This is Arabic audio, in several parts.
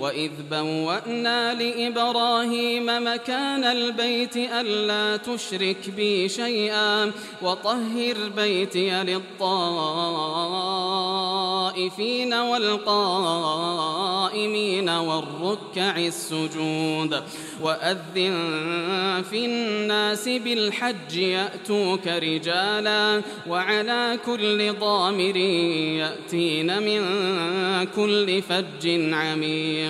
وإذ بوأنا لإبراهيم مكان البيت ألا تشرك بي شيئا وطهر بيتي للطائفين والقائمين والركع السجود وأذن في الناس بالحج يأتوك رجالا وعلى كل ضامر يأتين من كل فج عميق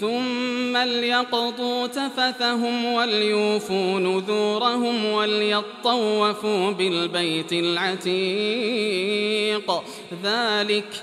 ثم ليقضوا تفثهم وليوفوا نذورهم وليطوفوا بالبيت العتيق. ذلك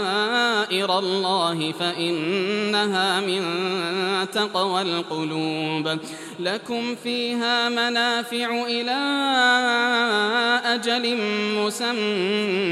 الله فإنها من تقوى القلوب. لكم فيها منافع إلى أجل مسمى.